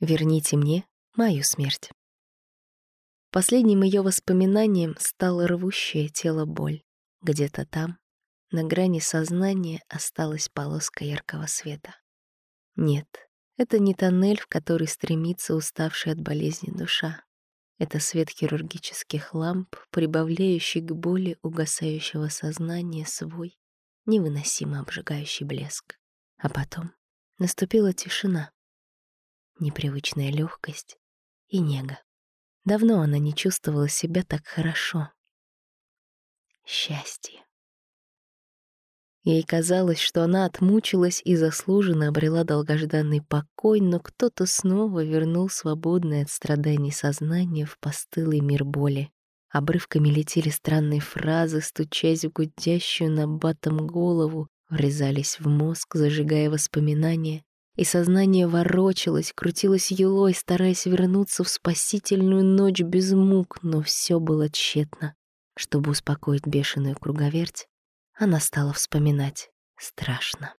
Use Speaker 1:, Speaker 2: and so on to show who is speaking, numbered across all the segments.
Speaker 1: Верните мне мою смерть. Последним ее воспоминанием стало рвущее тело боль. Где-то там, на грани сознания, осталась полоска яркого света. Нет, это не тоннель, в который стремится уставшая от болезни душа. Это свет хирургических ламп, прибавляющий к боли угасающего сознания свой невыносимо обжигающий блеск. А потом наступила тишина, непривычная легкость и нега. Давно она не чувствовала себя так хорошо. Счастье. Ей казалось, что она отмучилась и заслуженно обрела долгожданный покой, но кто-то снова вернул свободное от страданий сознание в постылый мир боли. Обрывками летели странные фразы, стучась в гудящую на батом голову, врезались в мозг, зажигая воспоминания, и сознание ворочалось, крутилось елой, стараясь вернуться в спасительную ночь без мук, но все было тщетно. Чтобы успокоить бешеную круговерть, она стала вспоминать. Страшно.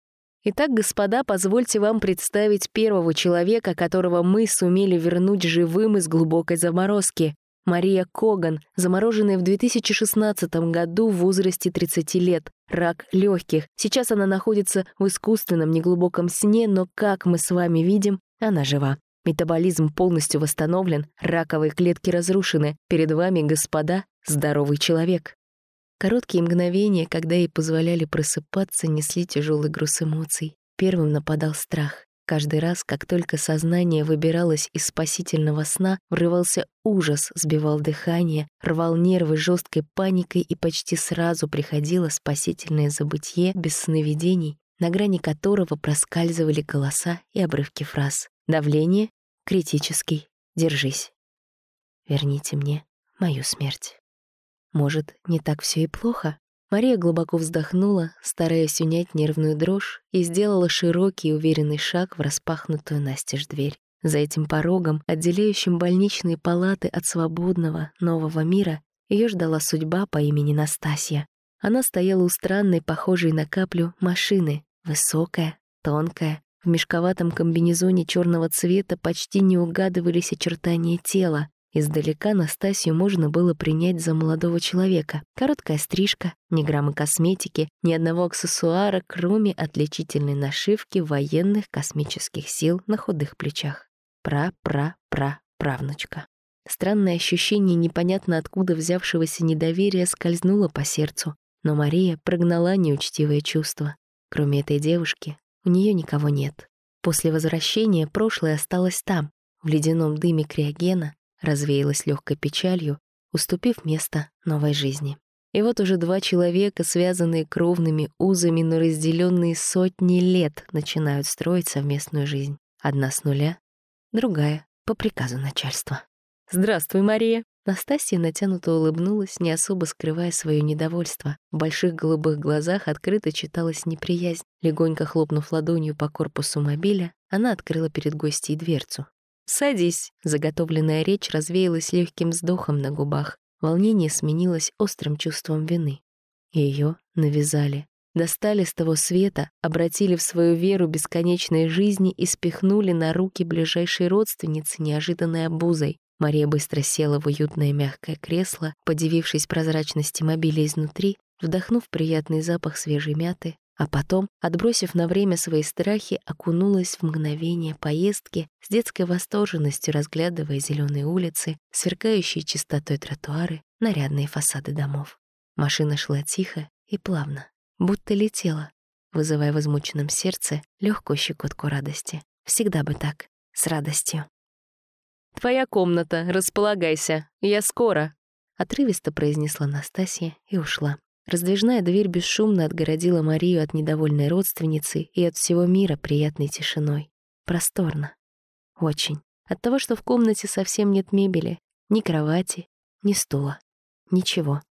Speaker 1: Итак, господа, позвольте вам представить первого человека, которого мы сумели вернуть живым из глубокой заморозки. Мария Коган, замороженная в 2016 году в возрасте 30 лет, рак легких. Сейчас она находится в искусственном неглубоком сне, но, как мы с вами видим, она жива. Метаболизм полностью восстановлен, раковые клетки разрушены. Перед вами, господа, здоровый человек. Короткие мгновения, когда ей позволяли просыпаться, несли тяжелый груз эмоций. Первым нападал страх. Каждый раз, как только сознание выбиралось из спасительного сна, врывался ужас, сбивал дыхание, рвал нервы жесткой паникой и почти сразу приходило спасительное забытье без сновидений, на грани которого проскальзывали голоса и обрывки фраз. Давление критический. Держись. Верните мне мою смерть. Может, не так все и плохо? Мария глубоко вздохнула, стараясь унять нервную дрожь, и сделала широкий уверенный шаг в распахнутую настежь дверь. За этим порогом, отделяющим больничные палаты от свободного, нового мира, ее ждала судьба по имени Настасья. Она стояла у странной, похожей на каплю, машины, высокая, тонкая, в мешковатом комбинезоне черного цвета почти не угадывались очертания тела, Издалека Настасью можно было принять за молодого человека. Короткая стрижка, ни грамма косметики, ни одного аксессуара, кроме отличительной нашивки военных космических сил на худых плечах. Пра-пра-пра-правнучка. Странное ощущение непонятно откуда взявшегося недоверия скользнуло по сердцу, но Мария прогнала неучтивое чувство. Кроме этой девушки, у нее никого нет. После возвращения прошлое осталось там, в ледяном дыме криогена, развеялась легкой печалью, уступив место новой жизни. И вот уже два человека, связанные кровными узами, но разделенные сотни лет, начинают строить совместную жизнь. Одна с нуля, другая — по приказу начальства. «Здравствуй, Мария!» Настасья натянуто улыбнулась, не особо скрывая свое недовольство. В больших голубых глазах открыто читалась неприязнь. Легонько хлопнув ладонью по корпусу мобиля, она открыла перед гостьей дверцу. «Садись!» Заготовленная речь развеялась легким вздохом на губах. Волнение сменилось острым чувством вины. Ее навязали. Достали с того света, обратили в свою веру бесконечной жизни и спихнули на руки ближайшей родственницы неожиданной обузой. Мария быстро села в уютное мягкое кресло, подивившись прозрачности мобиля изнутри, вдохнув приятный запах свежей мяты, а потом, отбросив на время свои страхи, окунулась в мгновение поездки с детской восторженностью, разглядывая зеленые улицы, сверкающие чистотой тротуары, нарядные фасады домов. Машина шла тихо и плавно, будто летела, вызывая в измученном сердце легкую щекотку радости. Всегда бы так, с радостью. «Твоя комната, располагайся, я скоро», — отрывисто произнесла Настасья и ушла. Раздвижная дверь бесшумно отгородила Марию от недовольной родственницы и от всего мира приятной тишиной. Просторно. Очень. От того, что в комнате совсем нет мебели, ни кровати, ни стула. Ничего.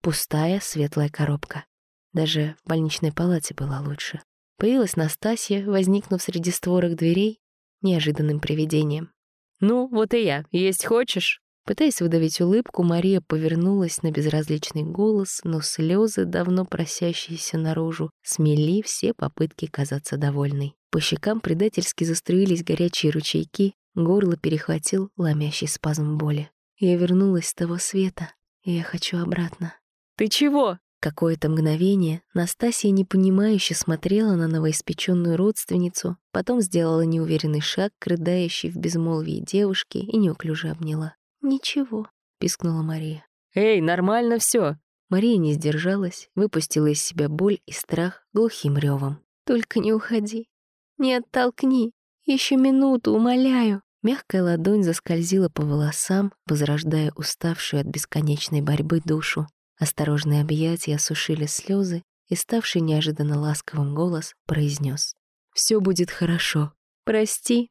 Speaker 1: Пустая светлая коробка. Даже в больничной палате было лучше. Появилась Настасья, возникнув среди створок дверей, неожиданным привидением. «Ну, вот и я. Есть хочешь?» Пытаясь выдавить улыбку, Мария повернулась на безразличный голос, но слезы, давно просящиеся наружу, смели все попытки казаться довольной. По щекам предательски заструились горячие ручейки, Горло перехватил ломящий спазм боли. Я вернулась с того света, и я хочу обратно.
Speaker 2: «Ты чего?»
Speaker 1: Какое-то мгновение Настасья непонимающе смотрела на новоиспеченную родственницу, потом сделала неуверенный шаг к рыдающей в безмолвии девушке и неуклюже обняла. «Ничего», — пискнула Мария.
Speaker 2: «Эй, нормально все.
Speaker 1: Мария не сдержалась, выпустила из себя боль и страх глухим ревом. «Только не уходи. Не оттолкни. Еще минуту, умоляю». Мягкая ладонь заскользила по волосам, возрождая уставшую от бесконечной борьбы душу. Осторожные объятия осушили слезы, и ставший неожиданно ласковым голос произнес: «Все будет хорошо. Прости».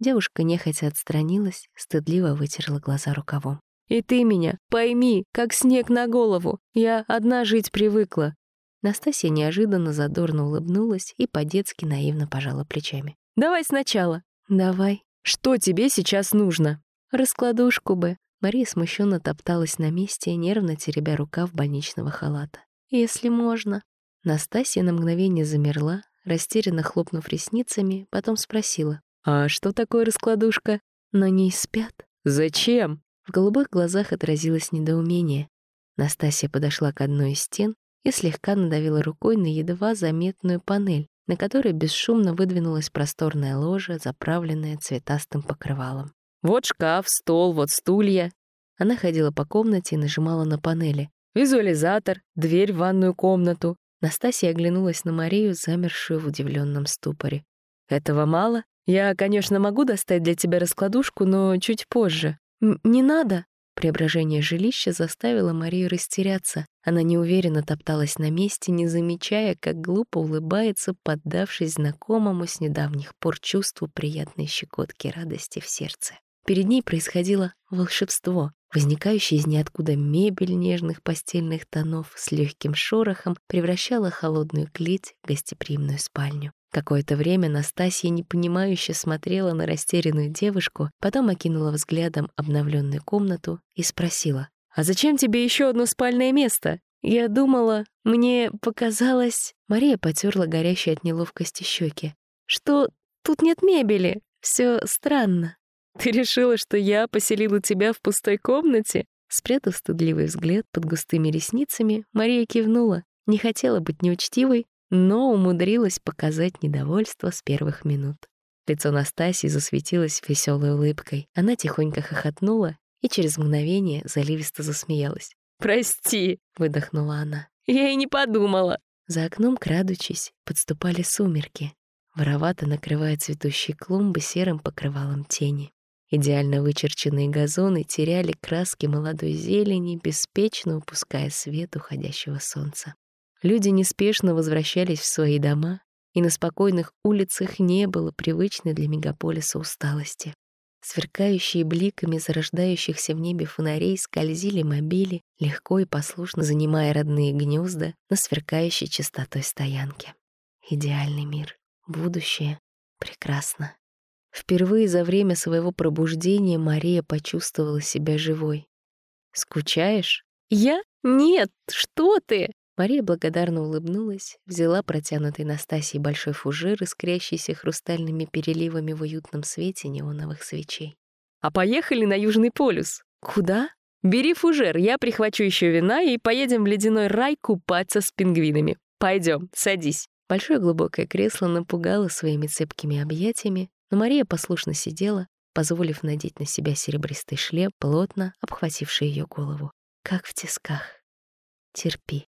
Speaker 1: Девушка нехотя отстранилась, стыдливо вытерла глаза рукавом.
Speaker 2: «И ты меня пойми, как снег на голову. Я одна жить привыкла».
Speaker 1: Настасья неожиданно задорно улыбнулась и по-детски наивно пожала плечами.
Speaker 2: «Давай сначала».
Speaker 1: «Давай».
Speaker 2: «Что тебе сейчас нужно?»
Speaker 1: «Раскладушку бы», Мария смущенно топталась на месте, нервно теребя рукав больничного халата. «Если можно». Настасья на мгновение замерла, растерянно хлопнув ресницами, потом спросила.
Speaker 2: «А что такое раскладушка?»
Speaker 1: «На ней спят».
Speaker 2: «Зачем?»
Speaker 1: В голубых глазах отразилось недоумение. Настасья подошла к одной из стен и слегка надавила рукой на едва заметную панель, на которой бесшумно выдвинулась просторная ложа, заправленная цветастым покрывалом.
Speaker 2: Вот шкаф, стол, вот стулья.
Speaker 1: Она ходила по комнате и нажимала на панели.
Speaker 2: Визуализатор, дверь в ванную комнату.
Speaker 1: Настасья оглянулась на Марию, замершую в удивленном ступоре.
Speaker 2: «Этого мало? Я, конечно, могу достать для тебя раскладушку, но чуть позже».
Speaker 1: «Не надо!» Преображение жилища заставило Марию растеряться. Она неуверенно топталась на месте, не замечая, как глупо улыбается, поддавшись знакомому с недавних пор чувству приятной щекотки радости в сердце. Перед ней происходило волшебство. Возникающая из ниоткуда мебель нежных постельных тонов с легким шорохом превращала холодную клеть в гостеприимную спальню. Какое-то время Настасья непонимающе смотрела на растерянную девушку, потом окинула взглядом обновленную комнату и спросила.
Speaker 2: «А зачем тебе еще одно спальное место? Я думала, мне показалось...»
Speaker 1: Мария потерла горящие от неловкости щеки.
Speaker 2: «Что тут нет мебели? Все странно». «Ты решила, что я поселила тебя в пустой комнате?»
Speaker 1: Спрятав стыдливый взгляд под густыми ресницами, Мария кивнула. Не хотела быть неучтивой, но умудрилась показать недовольство с первых минут. Лицо Настасии засветилось веселой улыбкой. Она тихонько хохотнула и через мгновение заливисто засмеялась.
Speaker 2: «Прости», — выдохнула она.
Speaker 1: «Я и не подумала». За окном, крадучись, подступали сумерки. Воровато накрывая цветущие клумбы серым покрывалом тени. Идеально вычерченные газоны теряли краски молодой зелени, беспечно упуская свет уходящего солнца. Люди неспешно возвращались в свои дома, и на спокойных улицах не было привычной для мегаполиса усталости. Сверкающие бликами зарождающихся в небе фонарей скользили мобили, легко и послушно занимая родные гнезда на сверкающей чистотой стоянке. Идеальный мир, будущее, прекрасно. Впервые за время своего пробуждения Мария почувствовала себя живой. «Скучаешь?»
Speaker 2: «Я? Нет, что ты!»
Speaker 1: Мария благодарно улыбнулась, взяла протянутый Настасьей большой фужер, искрящийся хрустальными переливами в уютном свете неоновых свечей.
Speaker 2: «А поехали на Южный полюс!»
Speaker 1: «Куда?»
Speaker 2: «Бери фужер, я прихвачу еще вина и поедем в ледяной рай купаться с пингвинами. Пойдем, садись».
Speaker 1: Большое глубокое кресло напугало своими цепкими объятиями, но Мария послушно сидела, позволив надеть на себя серебристый шлем, плотно обхвативший ее голову. Как в тисках. Терпи.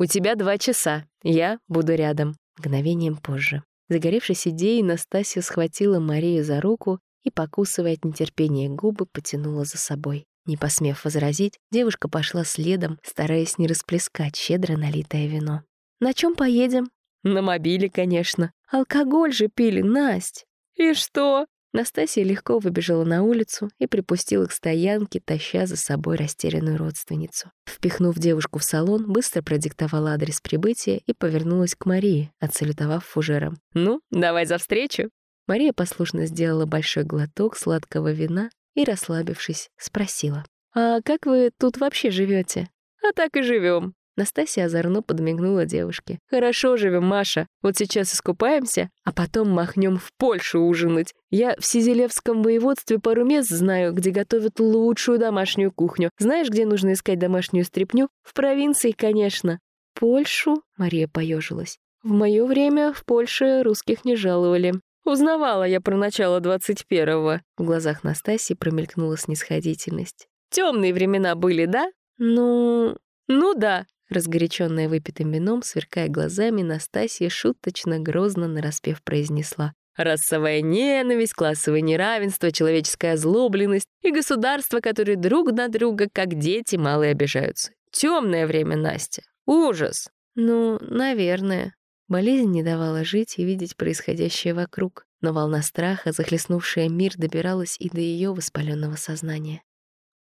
Speaker 2: «У тебя два часа. Я буду рядом».
Speaker 1: Мгновением позже. Загоревшись идеей, Настасья схватила Марию за руку и, покусывая от нетерпения губы, потянула за собой. Не посмев возразить, девушка пошла следом, стараясь не расплескать щедро налитое вино. «На чем поедем?»
Speaker 2: «На мобиле, конечно».
Speaker 1: «Алкоголь же пили, Насть!»
Speaker 2: «И что?»
Speaker 1: Настасья легко выбежала на улицу и припустила к стоянке, таща за собой растерянную родственницу. Впихнув девушку в салон, быстро продиктовала адрес прибытия и повернулась к Марии, отсалютовав фужером.
Speaker 2: «Ну, давай за встречу!»
Speaker 1: Мария послушно сделала большой глоток сладкого вина и, расслабившись, спросила. «А как вы тут вообще живете?
Speaker 2: «А так и живем. Настасья озорно подмигнула девушке. «Хорошо живем, Маша. Вот сейчас искупаемся, а потом махнем в Польшу ужинать. Я в Сизелевском воеводстве пару мест знаю, где готовят лучшую домашнюю кухню. Знаешь, где нужно искать домашнюю стряпню? В провинции, конечно». «Польшу?» — Мария поежилась. «В мое время в Польше русских не жаловали. Узнавала я про начало двадцать первого». В глазах Настасьи промелькнула снисходительность. Темные времена были, да? Ну... Ну да, Разгоряченная выпитым вином, сверкая глазами, Настасья шуточно грозно нараспев произнесла. Расовая ненависть, классовое неравенство, человеческая озлобленность и государства, которые друг на друга, как дети, малые обижаются. Темное время, Настя. Ужас. Ну, наверное. Болезнь не давала жить и видеть происходящее вокруг, но волна страха, захлестнувшая мир, добиралась и до ее воспаленного сознания.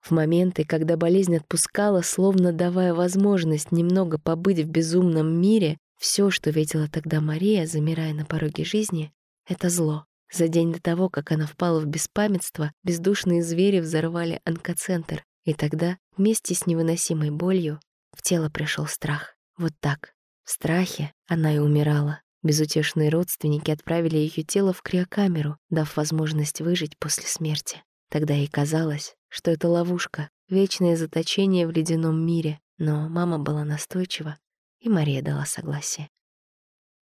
Speaker 2: В моменты, когда болезнь отпускала, словно давая возможность немного побыть в безумном мире, все, что видела тогда Мария, замирая на пороге жизни, — это зло. За день до того, как она впала в беспамятство, бездушные звери взорвали онкоцентр, и тогда, вместе с невыносимой болью, в тело пришел страх. Вот так. В страхе она и умирала. Безутешные родственники отправили ее тело в криокамеру, дав возможность выжить после смерти. Тогда ей казалось, что это ловушка, вечное заточение в ледяном мире, но мама была настойчива, и Мария дала согласие.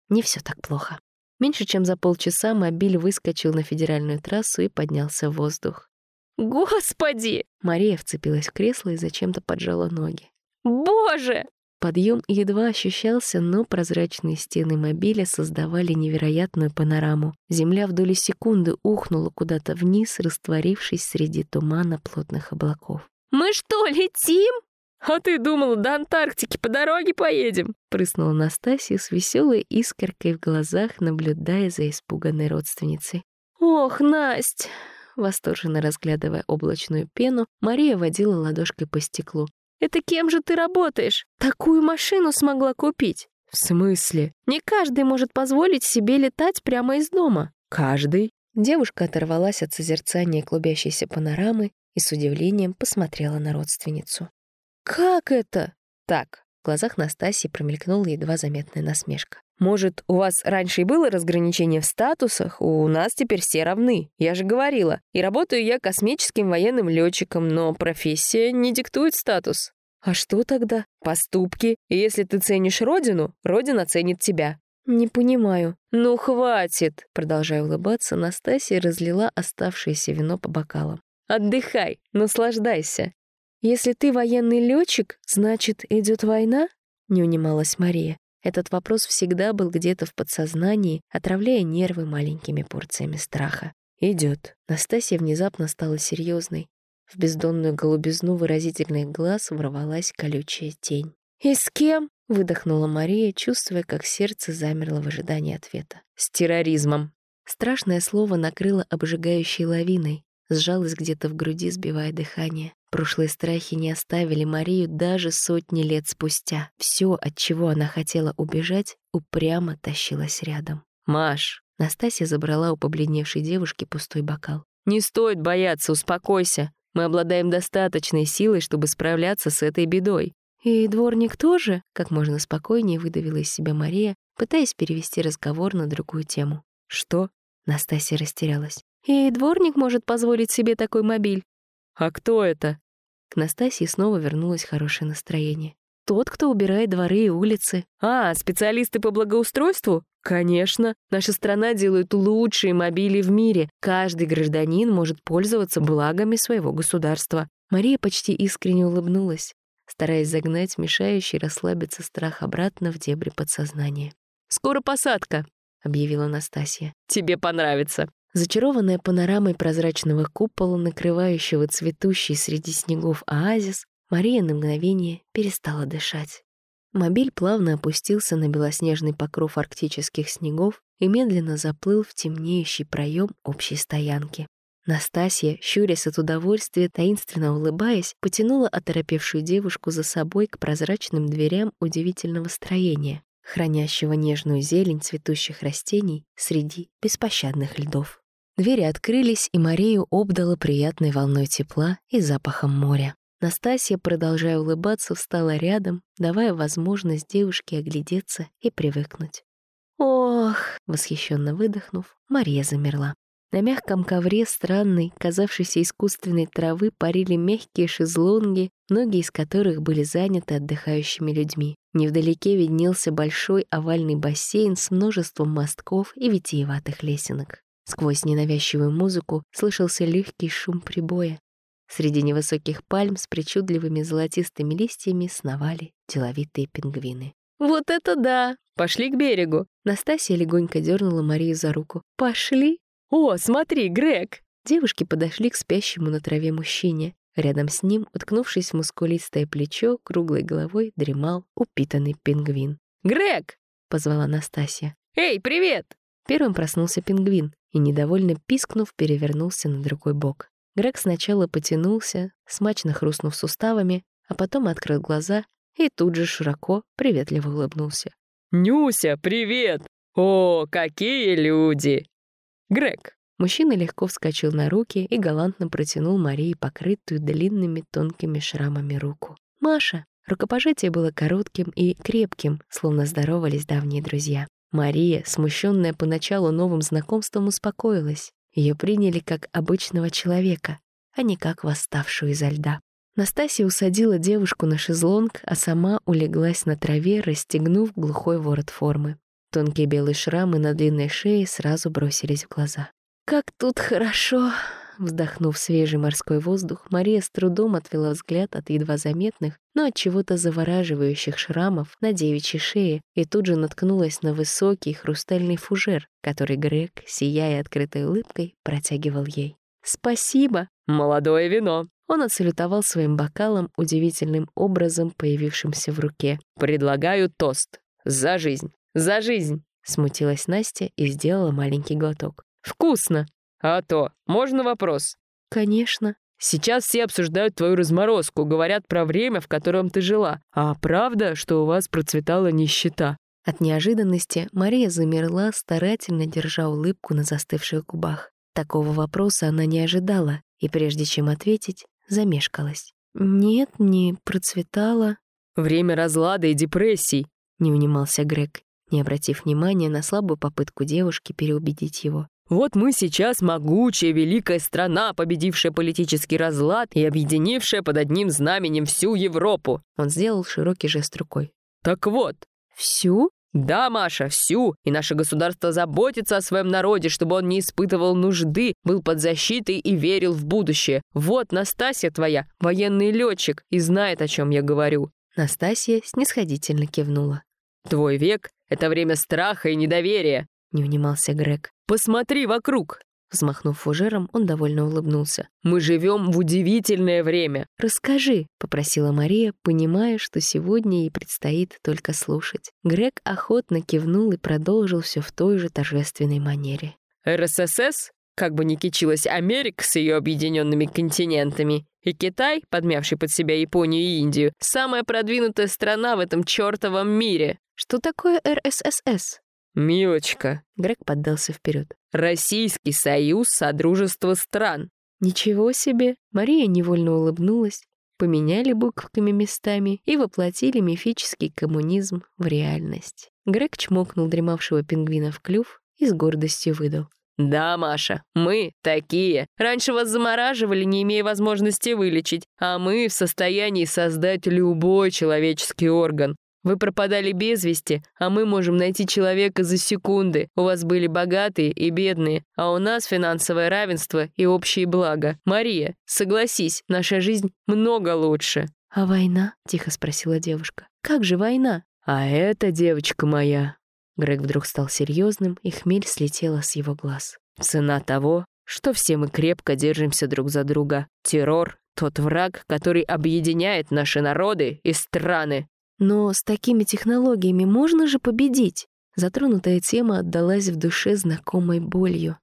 Speaker 2: Не все так плохо. Меньше чем за полчаса мобиль выскочил на федеральную трассу и поднялся в воздух. «Господи!» Мария вцепилась в кресло и зачем-то поджала ноги. «Боже!» Подъем едва ощущался, но прозрачные стены мобиля создавали невероятную панораму. Земля в доли секунды ухнула куда-то вниз, растворившись среди тумана плотных облаков. «Мы что, летим?» «А ты думала, до Антарктики по дороге поедем?» прыснула Настасья с веселой искоркой в глазах, наблюдая за испуганной родственницей. «Ох, Насть!» Восторженно разглядывая облачную пену, Мария водила ладошкой по стеклу. Это кем же ты работаешь? Такую машину смогла купить. В смысле? Не каждый может позволить себе летать прямо из дома. Каждый? Девушка оторвалась от созерцания клубящейся панорамы и с удивлением посмотрела на родственницу. «Как это?» «Так». В глазах Настасьи промелькнула едва заметная насмешка. «Может, у вас раньше и было разграничение в статусах? У нас теперь все равны. Я же говорила. И работаю я космическим военным летчиком, но профессия не диктует статус. А что тогда? Поступки. И если ты ценишь родину, родина ценит тебя. «Не понимаю». «Ну, хватит!» Продолжая улыбаться, Настасья разлила оставшееся вино по бокалам. «Отдыхай, наслаждайся. «Если ты военный летчик, значит, идет война?» — не унималась Мария. Этот вопрос всегда был где-то в подсознании, отравляя нервы маленькими порциями страха. Идет. Настасья внезапно стала серьезной. В бездонную голубизну выразительных глаз ворвалась колючая тень. «И с кем?» — выдохнула Мария, чувствуя, как сердце замерло в ожидании ответа. «С терроризмом». Страшное слово накрыло обжигающей лавиной, сжалось где-то в груди, сбивая дыхание. Прошлые страхи не оставили Марию даже сотни лет спустя. Все, от чего она хотела убежать, упрямо тащилось рядом. «Маш!» Настасья забрала у побледневшей девушки пустой бокал. «Не стоит бояться, успокойся. Мы обладаем достаточной силой, чтобы справляться с этой бедой». «И дворник тоже?» — как можно спокойнее выдавила из себя Мария, пытаясь перевести разговор на другую тему. «Что?» — Настасья растерялась. «И дворник может позволить себе такой мобиль. «А кто это?» К Настасье снова вернулось хорошее настроение. «Тот, кто убирает дворы и улицы». «А, специалисты по благоустройству?» «Конечно. Наша страна делает лучшие мобили в мире. Каждый гражданин может пользоваться благами своего государства». Мария почти искренне улыбнулась, стараясь загнать мешающий расслабиться страх обратно в дебри подсознания. «Скоро посадка», — объявила Настасья. «Тебе понравится». Зачарованная панорамой прозрачного купола, накрывающего цветущий среди снегов оазис, Мария на мгновение перестала дышать. Мобиль плавно опустился на белоснежный покров арктических снегов и медленно заплыл в темнеющий проем общей стоянки. Настасья, щурясь от удовольствия, таинственно улыбаясь, потянула оторопевшую девушку за собой к прозрачным дверям удивительного строения, хранящего нежную зелень цветущих растений среди беспощадных льдов. Двери открылись, и Марию обдало приятной волной тепла и запахом моря.
Speaker 1: Настасья, продолжая улыбаться, встала рядом, давая возможность девушке оглядеться и привыкнуть. «Ох!» — восхищенно выдохнув, Мария замерла. На мягком ковре странной, казавшейся искусственной травы парили мягкие шезлонги, многие из которых были заняты отдыхающими людьми. Невдалеке виднелся большой овальный бассейн с множеством мостков и витиеватых лесенок. Сквозь ненавязчивую музыку слышался легкий шум прибоя. Среди невысоких пальм с причудливыми золотистыми листьями сновали деловитые пингвины.
Speaker 2: «Вот это да! Пошли к берегу!»
Speaker 1: Настасья легонько дернула Марию за руку. «Пошли!»
Speaker 2: «О, смотри, Грег!»
Speaker 1: Девушки подошли к спящему на траве мужчине. Рядом с ним, уткнувшись в мускулистое плечо, круглой головой дремал упитанный пингвин.
Speaker 2: «Грег!»
Speaker 1: — позвала Настасья.
Speaker 2: «Эй, привет!»
Speaker 1: Первым проснулся пингвин и, недовольно пискнув, перевернулся на другой бок. Грег сначала потянулся, смачно хрустнув суставами, а потом открыл глаза и тут же широко, приветливо улыбнулся.
Speaker 2: «Нюся, привет! О, какие люди!» Грег.
Speaker 1: Мужчина легко вскочил на руки и галантно протянул Марии покрытую длинными тонкими шрамами руку. «Маша!» Рукопожатие было коротким и крепким, словно здоровались давние друзья. Мария, смущенная поначалу новым знакомством, успокоилась. Ее приняли как обычного человека, а не как восставшую изо льда. Настасья усадила девушку на шезлонг, а сама улеглась на траве, расстегнув глухой ворот формы. Тонкие белые шрамы на длинной шее сразу бросились в глаза. «Как тут хорошо!» Вздохнув свежий морской воздух, Мария с трудом отвела взгляд от едва заметных, но от чего-то завораживающих шрамов на девичьей шее и тут же наткнулась на высокий хрустальный фужер, который Грег, сияя открытой улыбкой, протягивал ей. «Спасибо!»
Speaker 2: «Молодое вино!»
Speaker 1: Он отсалютовал своим бокалом, удивительным образом появившимся в руке.
Speaker 2: «Предлагаю тост. За жизнь!» За жизнь!» — смутилась Настя и сделала маленький глоток. «Вкусно! А то, можно вопрос?»
Speaker 1: «Конечно».
Speaker 2: «Сейчас все обсуждают твою разморозку, говорят про время, в котором ты жила. А правда, что у вас процветала нищета?»
Speaker 1: От неожиданности Мария замерла, старательно держа улыбку на застывших губах. Такого вопроса она не ожидала, и прежде чем ответить, замешкалась. «Нет, не процветала».
Speaker 2: «Время разлада и депрессий», — не унимался Грег не обратив внимания на слабую попытку девушки переубедить его. «Вот мы сейчас могучая, великая страна, победившая политический разлад и объединившая под одним знаменем всю Европу!»
Speaker 1: Он сделал широкий жест рукой.
Speaker 2: «Так вот!»
Speaker 1: «Всю?»
Speaker 2: «Да, Маша, всю! И наше государство заботится о своем народе, чтобы он не испытывал нужды, был под защитой и верил в будущее. Вот Настасья твоя, военный летчик, и знает, о чем я говорю».
Speaker 1: Настасья снисходительно кивнула.
Speaker 2: «Твой век это время страха и недоверия», — не унимался Грег. «Посмотри вокруг!»
Speaker 1: Взмахнув фужером, он довольно улыбнулся.
Speaker 2: «Мы живем в удивительное время!»
Speaker 1: «Расскажи», — попросила Мария, понимая, что сегодня ей предстоит только слушать. Грег охотно кивнул и продолжил все в той же торжественной манере.
Speaker 2: «РССС, как бы ни кичилась Америка с ее объединенными континентами, и Китай, подмявший под себя Японию и Индию, самая продвинутая страна в этом чертовом мире.
Speaker 1: Что такое РССС?
Speaker 2: Милочка.
Speaker 1: Грег поддался вперед.
Speaker 2: Российский союз Содружества стран.
Speaker 1: Ничего себе. Мария невольно улыбнулась. Поменяли буквами местами и воплотили мифический коммунизм в реальность. Грег чмокнул дремавшего пингвина в клюв и с гордостью выдал.
Speaker 2: «Да, Маша, мы такие. Раньше вас замораживали, не имея возможности вылечить, а мы в состоянии создать любой человеческий орган. Вы пропадали без вести, а мы можем найти человека за секунды. У вас были богатые и бедные, а у нас финансовое равенство и общие блага. Мария, согласись, наша жизнь много лучше».
Speaker 1: «А война?» — тихо спросила девушка. «Как же война?»
Speaker 2: «А это, девочка моя...»
Speaker 1: Грег вдруг стал серьезным, и хмель слетела с его глаз.
Speaker 2: «Цена того, что все мы крепко держимся друг за друга. Террор — тот враг, который объединяет наши народы и страны.
Speaker 1: Но с такими технологиями можно же победить? Затронутая тема отдалась в душе знакомой болью.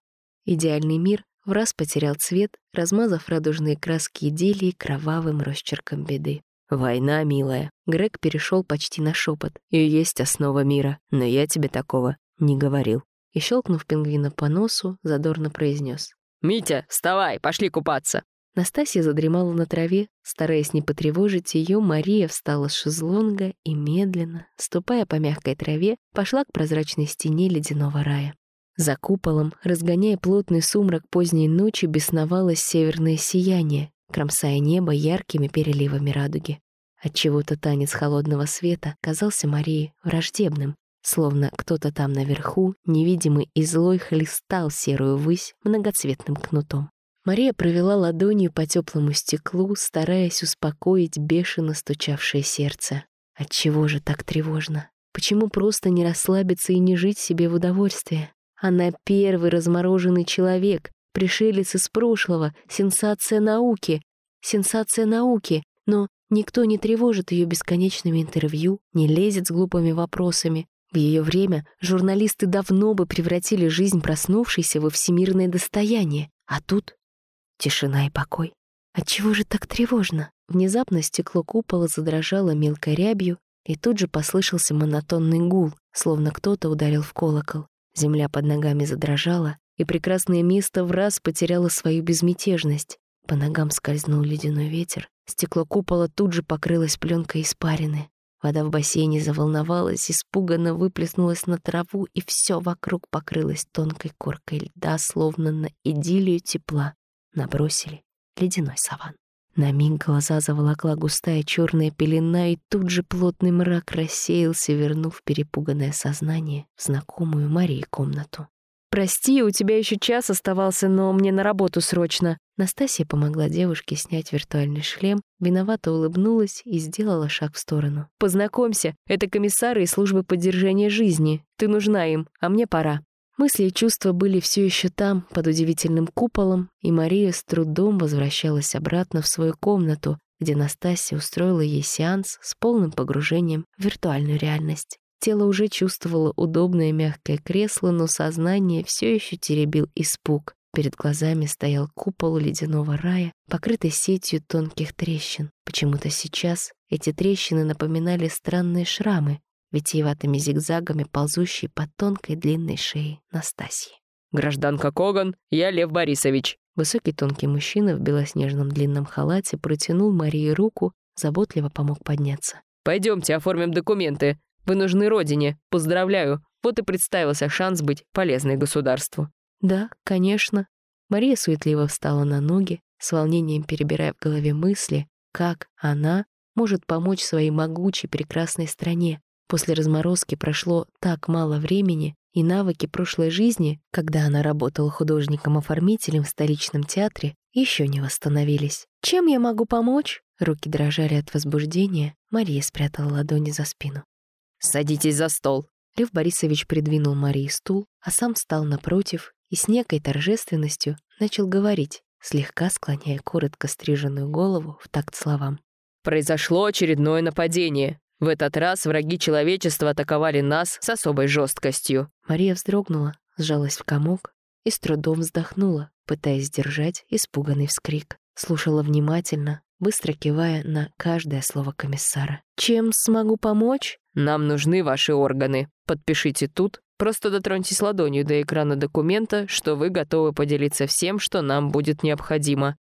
Speaker 1: Идеальный мир в раз потерял цвет, размазав радужные краски идиллии кровавым росчерком беды.
Speaker 2: «Война, милая».
Speaker 1: Грег перешел почти на шепот.
Speaker 2: «И есть основа мира, но я тебе такого не говорил».
Speaker 1: И, щелкнув пингвина по носу, задорно произнес.
Speaker 2: «Митя, вставай, пошли купаться».
Speaker 1: Настасья задремала на траве. Стараясь не потревожить ее, Мария встала с шезлонга и медленно, ступая по мягкой траве, пошла к прозрачной стене ледяного рая. За куполом, разгоняя плотный сумрак поздней ночи, бесновалось северное сияние, кромсая небо яркими переливами радуги. Отчего-то танец холодного света казался Марии враждебным, словно кто-то там наверху, невидимый и злой, хлестал серую высь многоцветным кнутом. Мария провела ладонью по теплому стеклу, стараясь успокоить бешено стучавшее сердце. Отчего же так тревожно? Почему просто не расслабиться и не жить себе в удовольствии? Она первый размороженный человек, пришелец из прошлого, сенсация науки. Сенсация науки, но никто не тревожит ее бесконечными интервью, не лезет с глупыми вопросами. В ее время журналисты давно бы превратили жизнь проснувшейся во всемирное достояние, а тут Тишина и покой. Отчего же так тревожно? Внезапно стекло купола задрожало мелкой рябью, и тут же послышался монотонный гул, словно кто-то ударил в колокол. Земля под ногами задрожала, и прекрасное место в раз потеряло свою безмятежность. По ногам скользнул ледяной ветер. Стекло купола тут же покрылось пленкой испарины. Вода в бассейне заволновалась, испуганно выплеснулась на траву, и все вокруг покрылось тонкой коркой льда, словно на идиллию тепла набросили ледяной саван. На миг глаза заволокла густая черная пелена, и тут же плотный мрак рассеялся, вернув перепуганное сознание в знакомую Марии комнату.
Speaker 2: «Прости, у тебя еще час оставался, но мне на работу срочно».
Speaker 1: Настасья помогла девушке снять виртуальный шлем, виновато улыбнулась и сделала шаг в сторону.
Speaker 2: «Познакомься, это комиссары из службы поддержания жизни. Ты нужна им, а мне пора».
Speaker 1: Мысли и чувства были все еще там, под удивительным куполом, и Мария с трудом возвращалась обратно в свою комнату, где Настасья устроила ей сеанс с полным погружением в виртуальную реальность. Тело уже чувствовало удобное мягкое кресло, но сознание все еще теребил испуг. Перед глазами стоял купол ледяного рая, покрытый сетью тонких трещин. Почему-то сейчас эти трещины напоминали странные шрамы, витиеватыми зигзагами, ползущей по тонкой длинной шее Настасьи.
Speaker 2: «Гражданка Коган, я Лев Борисович».
Speaker 1: Высокий тонкий мужчина в белоснежном длинном халате протянул Марии руку, заботливо помог подняться.
Speaker 2: «Пойдемте, оформим документы. Вы нужны родине. Поздравляю. Вот и представился шанс быть полезной государству».
Speaker 1: «Да, конечно». Мария суетливо встала на ноги, с волнением перебирая в голове мысли, как она может помочь своей могучей прекрасной стране, После разморозки прошло так мало времени, и навыки прошлой жизни, когда она работала художником-оформителем в столичном театре, еще не восстановились. «Чем я могу помочь?» Руки дрожали от возбуждения, Мария спрятала ладони за спину.
Speaker 2: «Садитесь за стол!»
Speaker 1: Лев Борисович придвинул Марии стул, а сам встал напротив и с некой торжественностью начал говорить, слегка склоняя коротко стриженную голову в такт словам.
Speaker 2: «Произошло очередное нападение. В этот раз враги человечества атаковали нас с особой жесткостью.
Speaker 1: Мария вздрогнула, сжалась в комок и с трудом вздохнула, пытаясь сдержать испуганный вскрик. Слушала внимательно, быстро кивая на каждое слово комиссара. «Чем смогу помочь?»
Speaker 2: «Нам нужны ваши органы. Подпишите тут. Просто дотроньтесь ладонью до экрана документа, что вы готовы поделиться всем, что нам будет необходимо».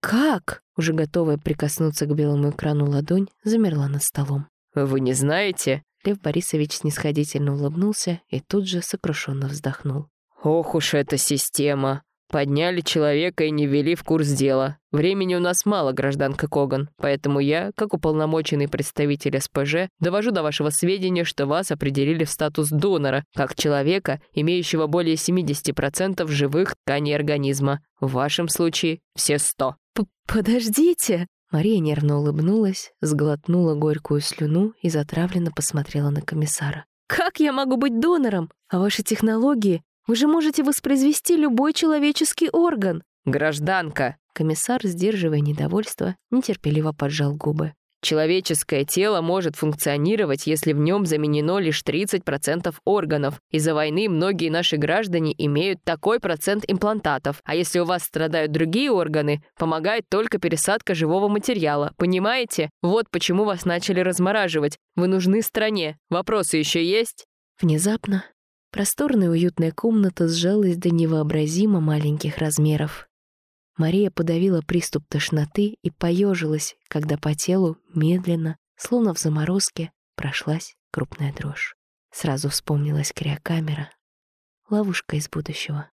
Speaker 1: «Как?» Уже готовая прикоснуться к белому экрану ладонь замерла над столом.
Speaker 2: «Вы не знаете?»
Speaker 1: Лев Борисович снисходительно улыбнулся и тут же сокрушенно вздохнул.
Speaker 2: «Ох уж эта система! Подняли человека и не ввели в курс дела. Времени у нас мало, гражданка Коган, поэтому я, как уполномоченный представитель СПЖ, довожу до вашего сведения, что вас определили в статус донора, как человека, имеющего более 70% живых тканей организма. В вашем случае все 100.
Speaker 1: «Подождите!» Мария нервно улыбнулась, сглотнула горькую слюну и затравленно посмотрела на комиссара. «Как я могу быть донором? А ваши технологии? Вы же можете воспроизвести любой человеческий орган!»
Speaker 2: «Гражданка!»
Speaker 1: Комиссар, сдерживая недовольство, нетерпеливо поджал губы.
Speaker 2: Человеческое тело может функционировать, если в нем заменено лишь 30% органов. Из-за войны многие наши граждане имеют такой процент имплантатов. А если у вас страдают другие органы, помогает только пересадка живого материала. Понимаете? Вот почему вас начали размораживать. Вы нужны стране. Вопросы еще есть?
Speaker 1: Внезапно просторная уютная комната сжалась до невообразимо маленьких размеров. Мария подавила приступ тошноты и поежилась, когда по телу медленно, словно в заморозке, прошлась крупная дрожь. Сразу вспомнилась криокамера. Ловушка из будущего.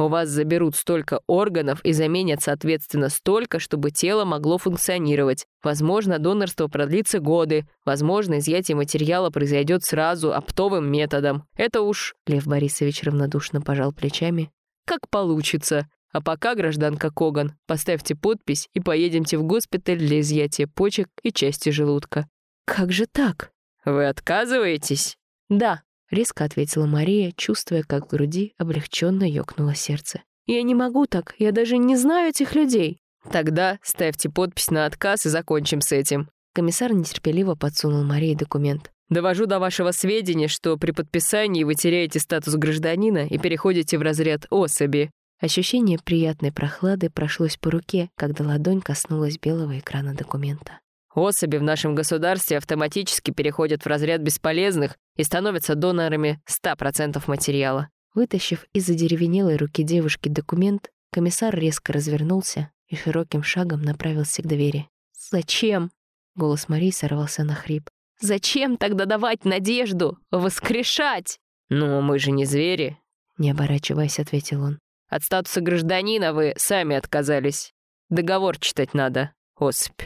Speaker 2: У вас заберут столько органов и заменят, соответственно, столько, чтобы тело могло функционировать. Возможно, донорство продлится годы. Возможно, изъятие материала произойдет сразу оптовым методом. Это уж, Лев Борисович равнодушно пожал плечами, как получится. А пока, гражданка Коган, поставьте подпись и поедемте в госпиталь для изъятия почек и части желудка.
Speaker 1: Как же так?
Speaker 2: Вы отказываетесь?
Speaker 1: Да, резко ответила Мария, чувствуя, как в груди облегченно ёкнуло сердце. «Я не могу так, я даже не знаю этих людей».
Speaker 2: «Тогда ставьте подпись на отказ и закончим с этим».
Speaker 1: Комиссар нетерпеливо подсунул Марии документ.
Speaker 2: «Довожу до вашего сведения, что при подписании вы теряете статус гражданина и переходите в разряд особи».
Speaker 1: Ощущение приятной прохлады прошлось по руке, когда ладонь коснулась белого экрана документа.
Speaker 2: Особи в нашем государстве автоматически переходят в разряд бесполезных и становятся донорами 100% материала.
Speaker 1: Вытащив из задеревенелой руки девушки документ, комиссар резко развернулся и широким шагом направился к двери. «Зачем?» — голос Марии сорвался на хрип. «Зачем тогда давать надежду? Воскрешать?»
Speaker 2: «Ну, мы же не звери», —
Speaker 1: не оборачиваясь, ответил он.
Speaker 2: «От статуса гражданина вы сами отказались. Договор читать надо, особь».